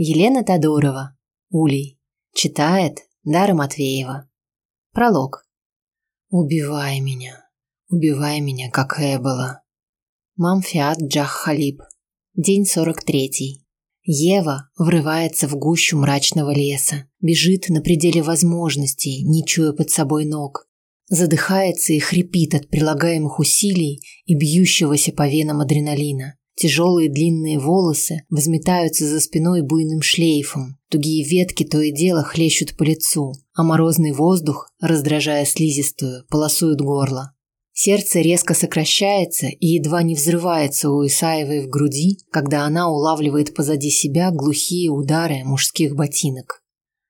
Елена Тодорова. Улей. Читает Дара Матвеева. Пролог. Убивай меня. Убивай меня, как Эбола. Мамфиат Джах Халиб. День 43. Ева врывается в гущу мрачного леса, бежит на пределе возможностей, не чуя под собой ног. Задыхается и хрипит от прилагаемых усилий и бьющегося по венам адреналина. Тяжелые длинные волосы взметаются за спиной буйным шлейфом. Тугие ветки то и дело хлещут по лицу, а морозный воздух, раздражая слизистую, полосует горло. Сердце резко сокращается и едва не взрывается у Исаевой в груди, когда она улавливает позади себя глухие удары мужских ботинок.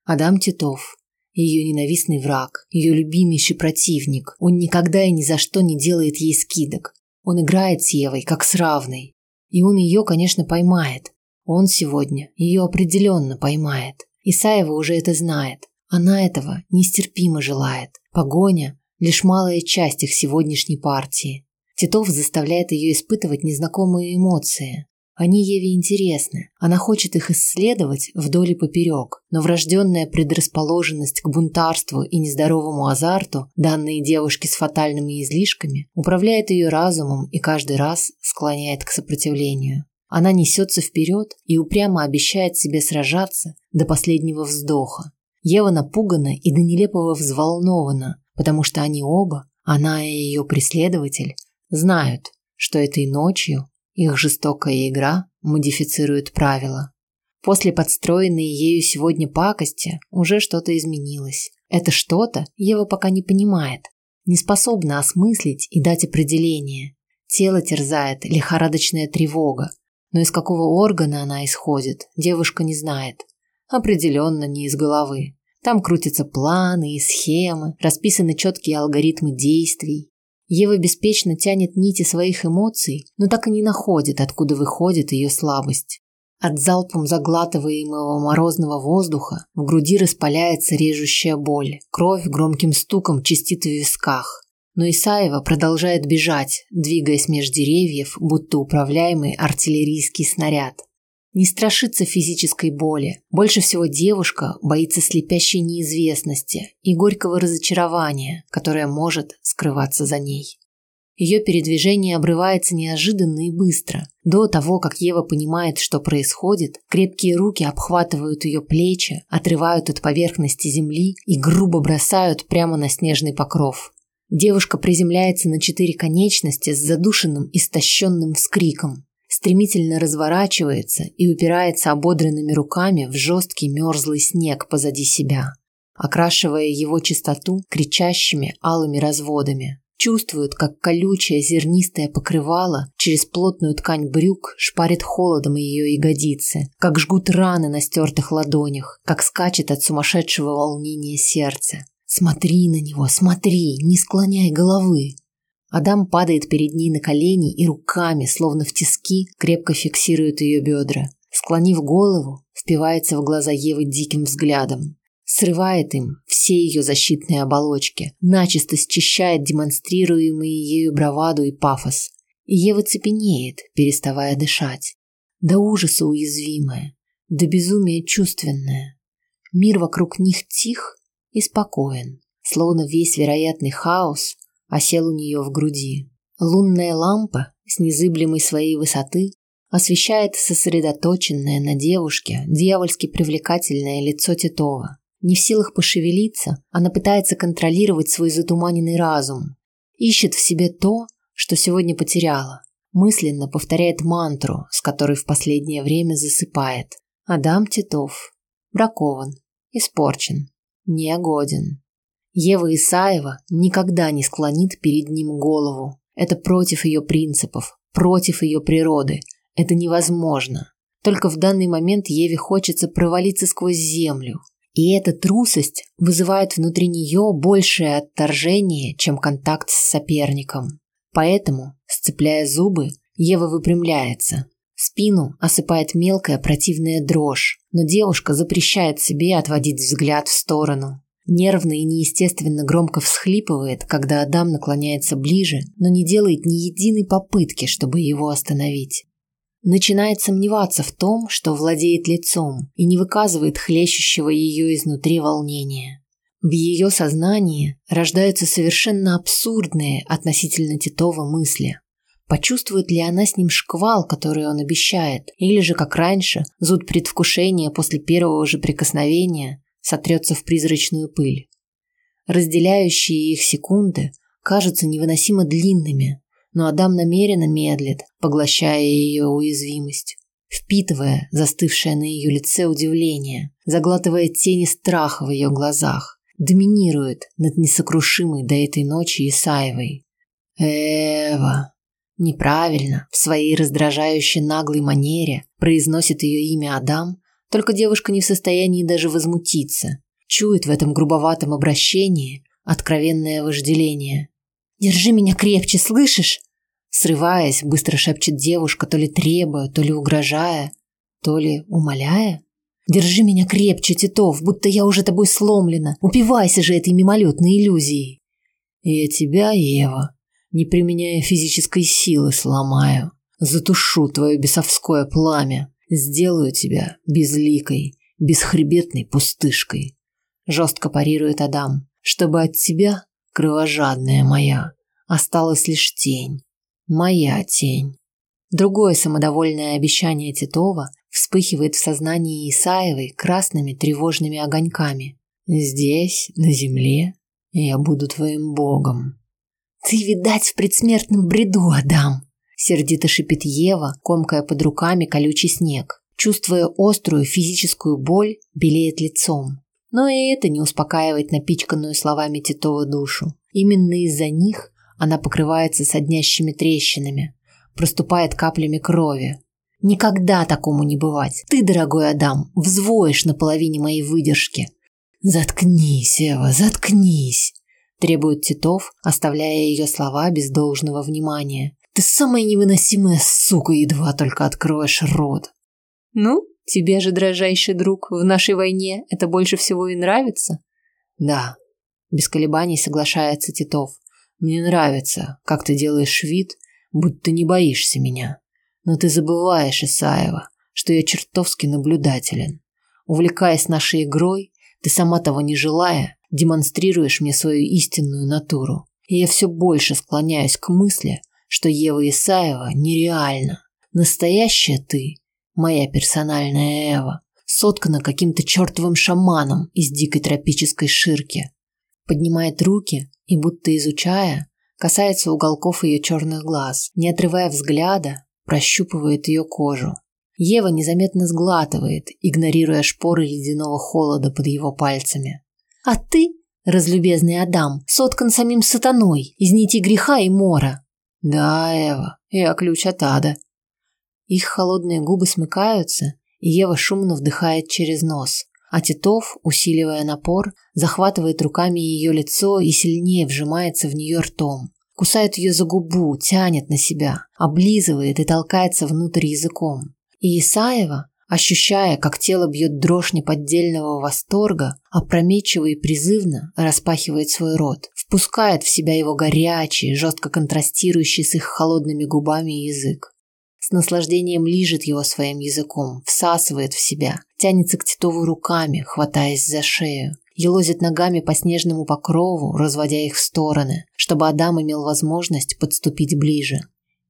Адам Титов, ее ненавистный враг, ее любимейший противник. Он никогда и ни за что не делает ей скидок. Он играет с Евой, как с равной. И он ее, конечно, поймает. Он сегодня ее определенно поймает. Исаева уже это знает. Она этого нестерпимо желает. Погоня – лишь малая часть их сегодняшней партии. Титов заставляет ее испытывать незнакомые эмоции. Они Еве интересны. Она хочет их исследовать вдоль и поперек, но врожденная предрасположенность к бунтарству и нездоровому азарту, данные девушке с фатальными излишками, управляет ее разумом и каждый раз склоняет к сопротивлению. Она несется вперед и упрямо обещает себе сражаться до последнего вздоха. Ева напугана и до нелепого взволнована, потому что они оба, она и ее преследователь, знают, что этой ночью их жестокая игра модифицирует правила. После подстроенной ею сегодня пакости уже что-то изменилось. Это что-то Ева пока не понимает, не способна осмыслить и дать определение. Тело терзает лихорадочная тревога, но из какого органа она исходит, девушка не знает. Определенно не из головы. Там крутятся планы и схемы, расписаны четкие алгоритмы действий. Ева беспечно тянет нити своих эмоций, но так и не находит, откуда выходит ее слабость. От залпом заглатываемого морозного воздуха в груди распаляется режущая боль. Кровь громким стуком чистит в висках. Но Исаева продолжает бежать, двигаясь меж деревьев, будто управляемый артиллерийский снаряд не страшится физической боли. Больше всего девушка боится слепящей неизвестности и горького разочарования, которое может скрываться за ней. Ее передвижение обрывается неожиданно и быстро. До того, как Ева понимает, что происходит, крепкие руки обхватывают ее плечи, отрывают от поверхности земли и грубо бросают прямо на снежный покров. Девушка приземляется на четыре конечности с задушенным, истощенным вскриком стремительно разворачивается и упирается ободренными руками в жесткий мерзлый снег позади себя, окрашивая его чистоту кричащими алыми разводами. Чувствует, как колючее зернистое покрывало через плотную ткань брюк шпарит холодом ее ягодицы, как жгут раны на стертых ладонях, как скачет от сумасшедшего волнения сердце. Смотри на него, смотри, не склоняй головы. Адам падает перед ней на колени и руками, словно в тиски, крепко фиксирует ее бедра. Склонив голову, впивается в глаза Евы диким взглядом. Срывает им все ее защитные оболочки, начисто счищает демонстрируемые ею браваду и пафос. И Ева цепенеет, переставая дышать. До ужаса уязвимая, до безумия чувственная. Мир вокруг них тих и спокоен, словно весь вероятный хаос осел у нее в груди. Лунная лампа с незыблемой своей высоты освещает сосредоточенное на девушке дьявольски привлекательное лицо Титова. Не в силах пошевелиться, она пытается контролировать свой затуманенный разум. Ищет в себе то, что сегодня потеряла. Мысленно повторяет мантру, с которой в последнее время засыпает. Адам Титов. Бракован. Испорчен. Негоден. Ева Исаева никогда не склонит перед ним голову. Это против ее принципов, против ее природы. Это невозможно. Только в данный момент Еве хочется провалиться сквозь землю. И эта трусость вызывает внутри нее большее отторжение, чем контакт с соперником. Поэтому, сцепляя зубы, Ева выпрямляется. Спину осыпает мелкая противная дрожь, но девушка запрещает себе отводить взгляд в сторону. Нервно и неестественно громко всхлипывает, когда Адам наклоняется ближе, но не делает ни единой попытки, чтобы его остановить. начинает сомневаться в том, что владеет лицом и не выказывает хлещущего ее изнутри волнения. В ее сознании рождаются совершенно абсурдные относительно Титова мысли. Почувствует ли она с ним шквал, который он обещает, или же, как раньше, зуд предвкушения после первого же прикосновения сотрется в призрачную пыль. Разделяющие их секунды кажутся невыносимо длинными, но Адам намеренно медлит, поглощая ее уязвимость, впитывая застывшее на ее лице удивление, заглатывая тени страха в ее глазах, доминирует над несокрушимой до этой ночи Исаевой. Эва. Неправильно, в своей раздражающей наглой манере произносит ее имя Адам, только девушка не в состоянии даже возмутиться. Чует в этом грубоватом обращении откровенное вожделение. Держи меня крепче, слышишь? Срываясь, быстро шепчет девушка, то ли требуя, то ли угрожая, то ли умоляя. Держи меня крепче, Титов, будто я уже тобой сломлена. Упивайся же этой мимолетной иллюзией. Я тебя, Ева, не применяя физической силы, сломаю. Затушу твое бесовское пламя. Сделаю тебя безликой, бесхребетной пустышкой. Жестко парирует Адам, чтобы от тебя кровожадная моя, осталась лишь тень. Моя тень. Другое самодовольное обещание Титова вспыхивает в сознании Исаевой красными тревожными огоньками. Здесь, на земле, я буду твоим богом. Ты, видать, в предсмертном бреду, Адам, сердито шипит Ева, комкая под руками колючий снег. Чувствуя острую физическую боль, белеет лицом. Но и это не успокаивает напичканную словами Титова душу. Именно из-за них она покрывается соднящими трещинами, проступает каплями крови. Никогда такому не бывать. Ты, дорогой Адам, взвоишь на половине моей выдержки. Заткнись, Эва, заткнись, требует Титов, оставляя ее слова без должного внимания. Ты самая невыносимая сука, едва только откроешь рот. Ну, Тебе же, дрожайший друг, в нашей войне это больше всего и нравится? Да, без колебаний соглашается Титов. Мне нравится, как ты делаешь вид, будто не боишься меня. Но ты забываешь, Исаева, что я чертовски наблюдателен. Увлекаясь нашей игрой, ты сама того не желая, демонстрируешь мне свою истинную натуру. И я все больше склоняюсь к мысли, что Ева Исаева нереальна. Настоящая ты моя персональная Эва, соткана каким-то чертовым шаманом из дикой тропической ширки. Поднимает руки и, будто изучая, касается уголков ее черных глаз, не отрывая взгляда, прощупывает ее кожу. Ева незаметно сглатывает, игнорируя шпоры ледяного холода под его пальцами. «А ты, разлюбезный Адам, соткан самим сатаной из нити греха и мора». «Да, Эва, я ключ от ада», их холодные губы смыкаются, и Ева шумно вдыхает через нос. А Титов, усиливая напор, захватывает руками ее лицо и сильнее вжимается в нее ртом. Кусает ее за губу, тянет на себя, облизывает и толкается внутрь языком. И Исаева, ощущая, как тело бьет дрожь неподдельного восторга, опрометчиво и призывно распахивает свой рот, впускает в себя его горячий, жестко контрастирующий с их холодными губами язык с наслаждением лижет его своим языком, всасывает в себя, тянется к Титову руками, хватаясь за шею, елозит ногами по снежному покрову, разводя их в стороны, чтобы Адам имел возможность подступить ближе.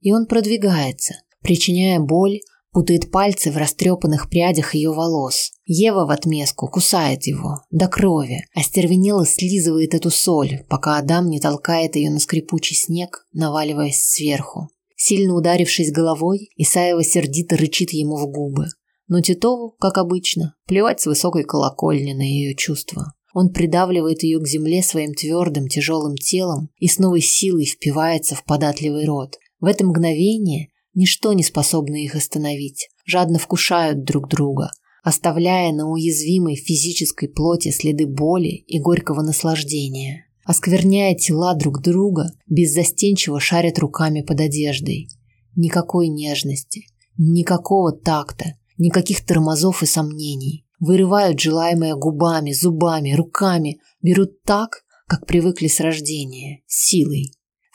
И он продвигается, причиняя боль, путает пальцы в растрепанных прядях ее волос. Ева в отместку кусает его до крови, остервенело слизывает эту соль, пока Адам не толкает ее на скрипучий снег, наваливаясь сверху. Сильно ударившись головой, Исаева сердито рычит ему в губы. Но Титову, как обычно, плевать с высокой колокольни на ее чувства. Он придавливает ее к земле своим твердым, тяжелым телом и с новой силой впивается в податливый рот. В это мгновение ничто не способно их остановить. Жадно вкушают друг друга, оставляя на уязвимой физической плоти следы боли и горького наслаждения оскверняя тела друг друга, беззастенчиво шарят руками под одеждой. Никакой нежности, никакого такта, никаких тормозов и сомнений. Вырывают желаемое губами, зубами, руками, берут так, как привыкли с рождения, силой.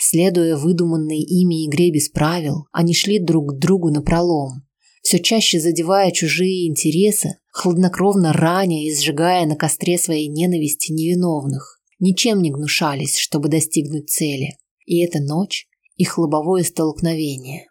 Следуя выдуманной ими игре без правил, они шли друг к другу напролом, все чаще задевая чужие интересы, хладнокровно раня и сжигая на костре своей ненависти невиновных, ничем не гнушались, чтобы достигнуть цели. И эта ночь – их лобовое столкновение.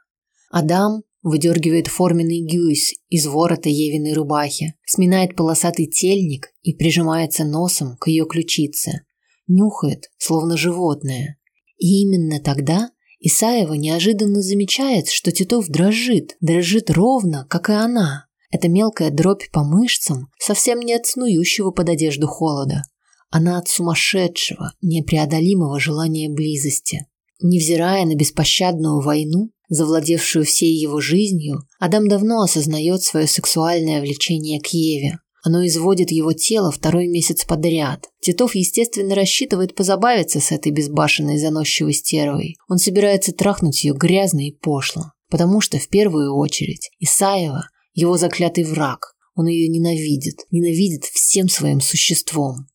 Адам выдергивает форменный гюйс из ворота Евиной рубахи, сминает полосатый тельник и прижимается носом к ее ключице. Нюхает, словно животное. И именно тогда Исаева неожиданно замечает, что Титов дрожит, дрожит ровно, как и она. Эта мелкая дробь по мышцам совсем не от снующего под одежду холода. Она от сумасшедшего, непреодолимого желания близости. Невзирая на беспощадную войну, завладевшую всей его жизнью, Адам давно осознает свое сексуальное влечение к Еве. Оно изводит его тело второй месяц подряд. Титов, естественно, рассчитывает позабавиться с этой безбашенной заносчивой стервой. Он собирается трахнуть ее грязно и пошло. Потому что, в первую очередь, Исаева – его заклятый враг. Он ее ненавидит, ненавидит всем своим существом.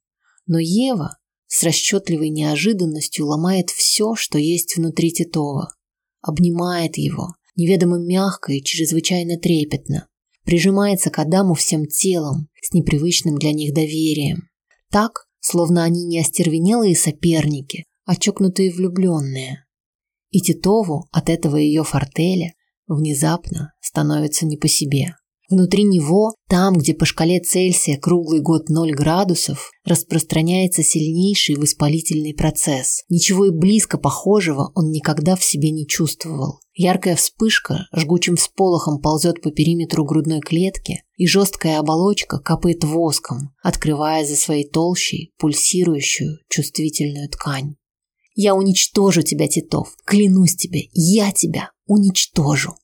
Но Ева с расчетливой неожиданностью ломает все, что есть внутри Титова. Обнимает его, неведомо мягко и чрезвычайно трепетно прижимается к Адаму всем телом, с непривычным для них доверием. Так, словно они не остервенелые соперники, а чокнутые влюбленные. И Титову от этого ее фортеля внезапно становится не по себе. Внутри него, там, где по шкале Цельсия круглый год 0 градусов, распространяется сильнейший воспалительный процесс. Ничего и близко похожего он никогда в себе не чувствовал. Яркая вспышка жгучим всполохом ползет по периметру грудной клетки, и жесткая оболочка капает воском, открывая за своей толщей пульсирующую чувствительную ткань. «Я уничтожу тебя, Титов! Клянусь тебе, я тебя уничтожу!»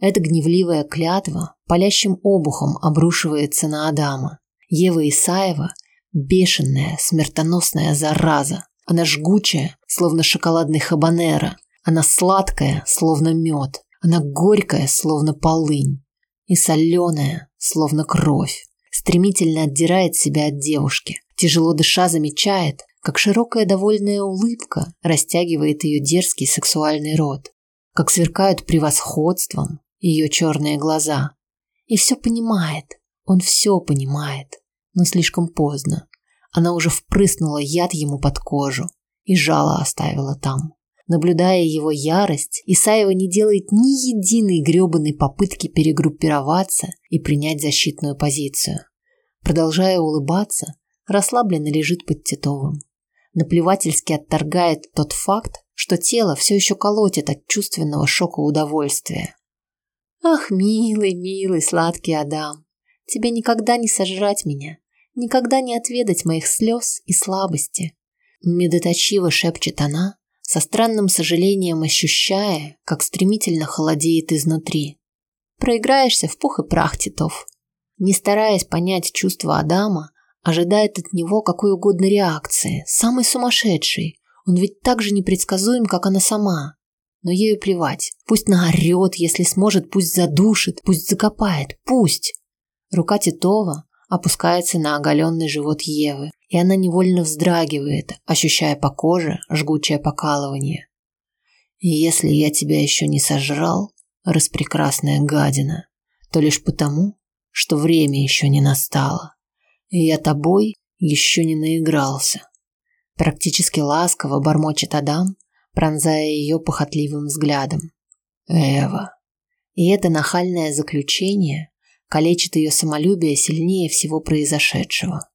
Эта гневливая клятва палящим обухом обрушивается на Адама. Ева Исаева – бешеная, смертоносная зараза. Она жгучая, словно шоколадный хабанеро. Она сладкая, словно мед. Она горькая, словно полынь. И соленая, словно кровь. Стремительно отдирает себя от девушки. Тяжело дыша замечает, как широкая довольная улыбка растягивает ее дерзкий сексуальный рот. Как сверкают превосходством, ее черные глаза. И все понимает, он все понимает, но слишком поздно. Она уже впрыснула яд ему под кожу и жало оставила там. Наблюдая его ярость, Исаева не делает ни единой гребаной попытки перегруппироваться и принять защитную позицию. Продолжая улыбаться, расслабленно лежит под Титовым. Наплевательски отторгает тот факт, что тело все еще колотит от чувственного шока удовольствия. Ах, милый, милый, сладкий Адам, тебе никогда не сожрать меня, никогда не отведать моих слез и слабости. Медоточиво шепчет она, со странным сожалением ощущая, как стремительно холодеет изнутри. Проиграешься в пух и прах, Титов. Не стараясь понять чувства Адама, ожидает от него какой угодно реакции, самой сумасшедшей. Он ведь так же непредсказуем, как она сама. Но ею плевать. Пусть наорет, если сможет, пусть задушит, пусть закопает, пусть. Рука Титова опускается на оголенный живот Евы, и она невольно вздрагивает, ощущая по коже жгучее покалывание. Если я тебя еще не сожрал, распрекрасная гадина, то лишь потому, что время еще не настало, и я тобой еще не наигрался. Практически ласково бормочет Адам, пронзая ее похотливым взглядом. Эва. И это нахальное заключение калечит ее самолюбие сильнее всего произошедшего.